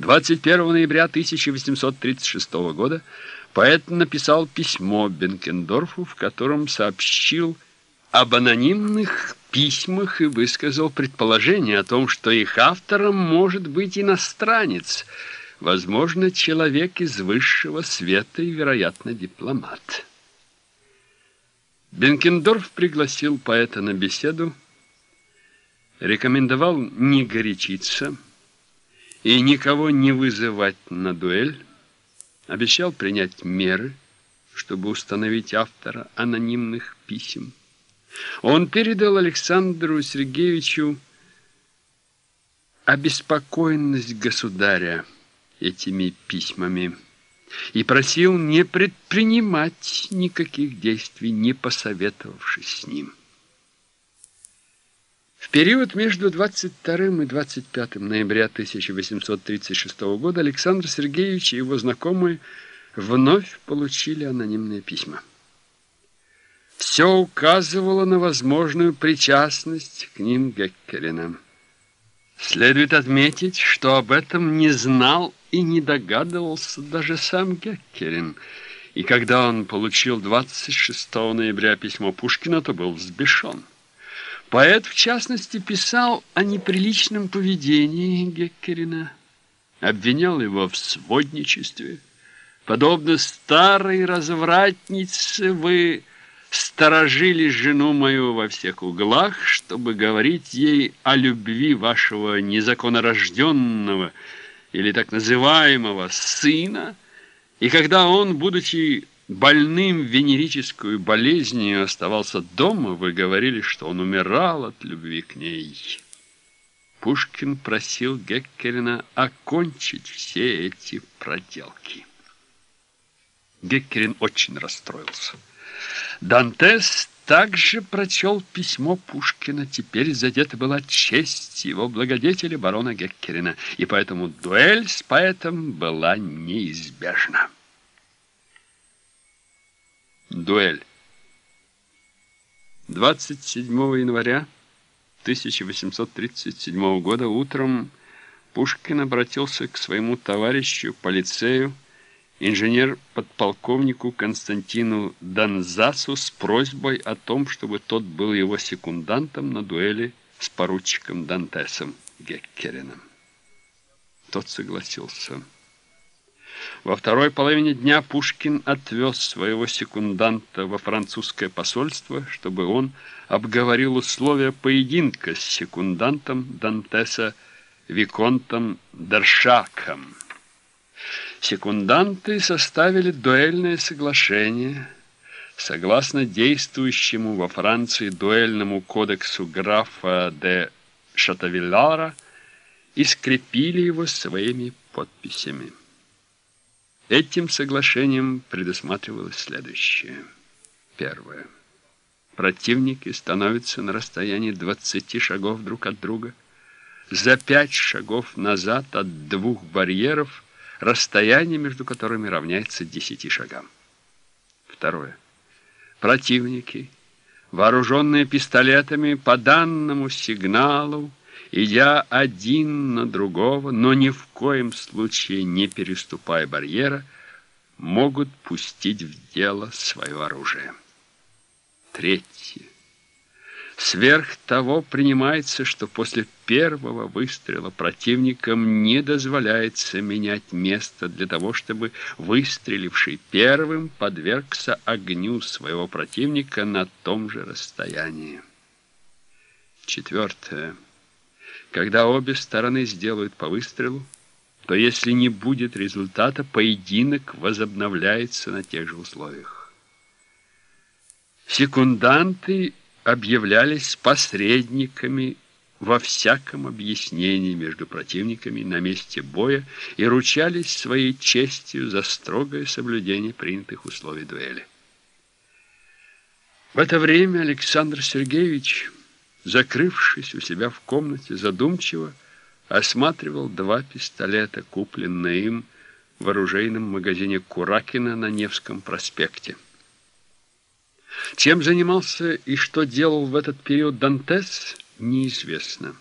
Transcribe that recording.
21 ноября 1836 года поэт написал письмо Бенкендорфу, в котором сообщил об анонимных письмах и высказал предположение о том, что их автором может быть иностранец, возможно, человек из высшего света и, вероятно, дипломат. Бенкендорф пригласил поэта на беседу, рекомендовал не горячиться и никого не вызывать на дуэль, обещал принять меры, чтобы установить автора анонимных писем. Он передал Александру Сергеевичу обеспокоенность государя этими письмами и просил не предпринимать никаких действий, не посоветовавшись с ним. Период между 22 и 25 ноября 1836 года Александр Сергеевич и его знакомые вновь получили анонимные письма. Все указывало на возможную причастность к ним Геккелина. Следует отметить, что об этом не знал и не догадывался даже сам Геккерин. И когда он получил 26 ноября письмо Пушкина, то был взбешен. Поэт, в частности, писал о неприличном поведении Геккерина, обвинял его в сводничестве. Подобно старой развратнице, вы сторожили жену мою во всех углах, чтобы говорить ей о любви вашего незаконнорожденного или так называемого сына, и когда он, будучи больным венерическую болезнью, оставался дома, вы говорили, что он умирал от любви к ней. Пушкин просил Геккерина окончить все эти проделки. Геккерин очень расстроился. Дантес также прочел письмо Пушкина. Теперь задета была честь его благодетеля барона Геккерина, и поэтому дуэль с поэтом была неизбежна. Дуэль. 27 января 1837 года утром Пушкин обратился к своему товарищу, полицею, инженер-подполковнику Константину Донзасу с просьбой о том, чтобы тот был его секундантом на дуэли с поручиком Дантесом Геккерином. Тот согласился. Во второй половине дня Пушкин отвез своего секунданта во французское посольство, чтобы он обговорил условия поединка с секундантом Дантеса Виконтом Дершаком. Секунданты составили дуэльное соглашение, согласно действующему во Франции дуэльному кодексу графа де Шатавиллара, и скрепили его своими подписями. Этим соглашением предусматривалось следующее. Первое. Противники становятся на расстоянии 20 шагов друг от друга. За пять шагов назад от двух барьеров – расстояние между которыми равняется 10 шагам. Второе. Противники, вооруженные пистолетами, по данному сигналу, идя один на другого, но ни в коем случае не переступая барьера, могут пустить в дело свое оружие. Третье. Сверх того принимается, что после первого выстрела противникам не дозволяется менять место для того, чтобы выстреливший первым подвергся огню своего противника на том же расстоянии. Четвертое. Когда обе стороны сделают по выстрелу, то если не будет результата, поединок возобновляется на тех же условиях. Секунданты объявлялись посредниками во всяком объяснении между противниками на месте боя и ручались своей честью за строгое соблюдение принятых условий дуэли. В это время Александр Сергеевич, закрывшись у себя в комнате, задумчиво осматривал два пистолета, купленные им в оружейном магазине Куракина на Невском проспекте. Чем занимался и что делал в этот период Дантес, неизвестно.